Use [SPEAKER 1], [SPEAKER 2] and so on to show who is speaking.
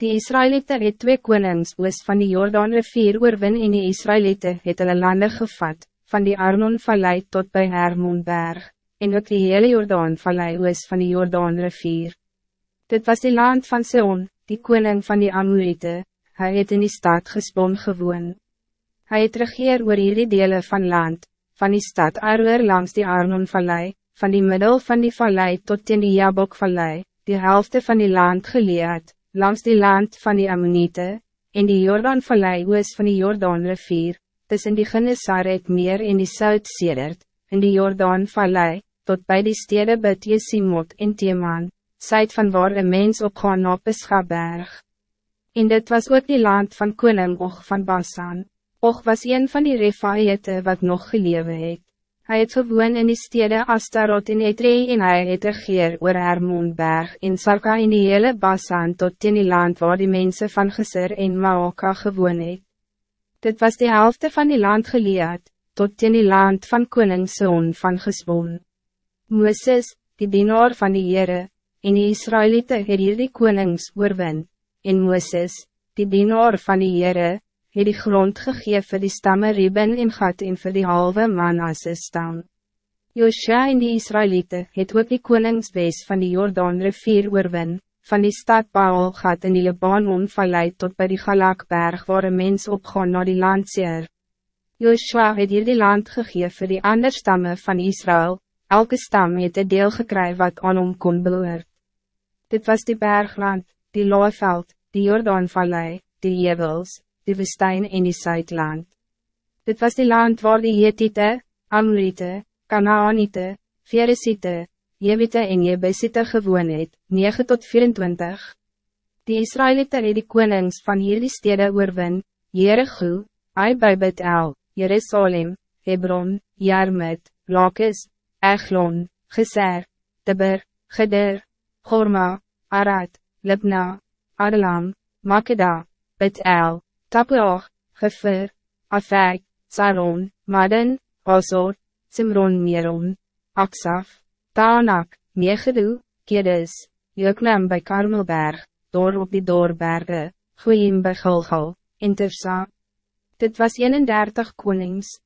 [SPEAKER 1] Die Israëlieten het twee konings oos van die Jordaan rivier oorwin en die Israëlieten het hulle lande gevat, van die Arnon-vallei tot bij Hermonberg, en ook die hele Jordaan-vallei oos van die Jordaan-rivier. Dit was die land van Seon, die koning van die Amorite, hij het in die stad gespon gewoon. Hij het regeer oor hierdie dele van land, van die stad Arwer langs die Arnon-vallei, van die middel van die vallei tot in die Jabok-vallei, die helft van die land geleerd, langs die land van die Ammonite, en die Jordaan-vallei oos van die Jordaan-rivier, tussen die Genesaret meer en die Sout-Sedert, in die Jordaan-vallei, tot bij die stede Bet Jesimot en Teman, syd van waar een mens op gaan na Peschaberg. En dit was ook die land van koning Och van Basan. Och was een van die Refaete wat nog gelewe het. Hij het gewoon in die stede Astarot in Etre en hy het regeer oor Hermonberg en Sarka in die hele Basan tot in die land waar die mensen van Geser en Maoka gewoon het. Dit was de helft van die land geleerd, tot in die land van koningszoon van Gesbon. Mooses, die dienaar van die Heere, en die Israëlieten het hier die konings oorwin, en Mooses, die dienaar van die Heere, het die grond gegeven vir die stamme Reben en Gat en vir die halve Manasse stam. Joshua en die Israëlieten het ook die koningswees van die Jordaan rivier oorwin, van die stad Baal gaat in die Libanon vallei tot bij die Galakberg waar een mens opgaan naar die landseer. Joshua het hier die land gegeven voor die ander stammen van Israël, elke stam het een deel gekry wat aan hom kon beloord. Dit was die bergland, die Loeveld, die Jordaanvallei, die Jebels, die Westijn en die Zuidland. Dit was die land waar die Hetite, Amrite, Kanaanite, Veresite, Jebite en Jebesite gewoon het, 9 tot 24. Die Israëlieten het die konings van hierdie stede oorwin, Jericho, Aibibet El, Jerusalem, Hebron, Jarmut, Lakis, Eglon, Geser, Tibber, Geder, Gorma, Arad, Libna, Adelam, Makeda, Bet El, Tapuach, Gefer, Afek, Saron, Madden, Osor, Simron Meron, Aksaf, Taanak, Megedu, Kedes, Juklam bij Karmelberg, door op die doorbergen, Goeiem bij Gulgal, Intersa. Dit was 31 konings.